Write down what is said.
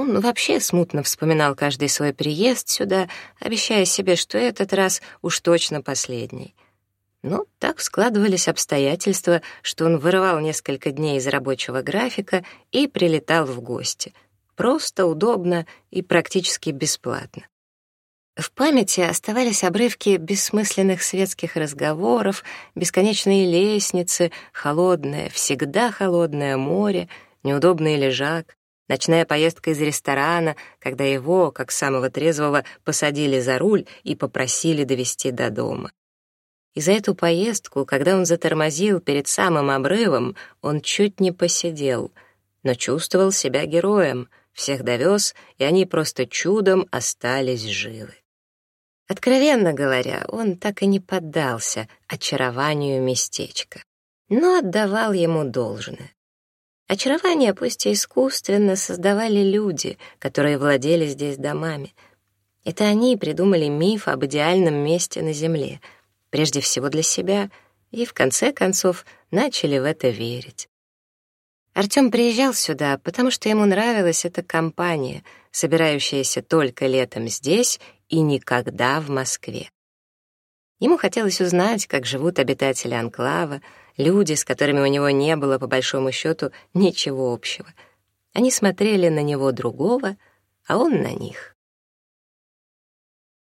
Он вообще смутно вспоминал каждый свой приезд сюда, обещая себе, что этот раз уж точно последний. Но так складывались обстоятельства, что он вырывал несколько дней из рабочего графика и прилетал в гости. Просто, удобно и практически бесплатно. В памяти оставались обрывки бессмысленных светских разговоров, бесконечные лестницы, холодное, всегда холодное море, неудобный лежак. Ночная поездка из ресторана, когда его, как самого трезвого, посадили за руль и попросили довести до дома. И за эту поездку, когда он затормозил перед самым обрывом, он чуть не посидел, но чувствовал себя героем, всех довез, и они просто чудом остались живы. Откровенно говоря, он так и не поддался очарованию местечка, но отдавал ему должное. Очарование, пусть и искусственно, создавали люди, которые владели здесь домами. Это они придумали миф об идеальном месте на Земле, прежде всего для себя, и, в конце концов, начали в это верить. Артём приезжал сюда, потому что ему нравилась эта компания, собирающаяся только летом здесь и никогда в Москве. Ему хотелось узнать, как живут обитатели анклава, люди, с которыми у него не было, по большому счету, ничего общего. Они смотрели на него другого, а он на них.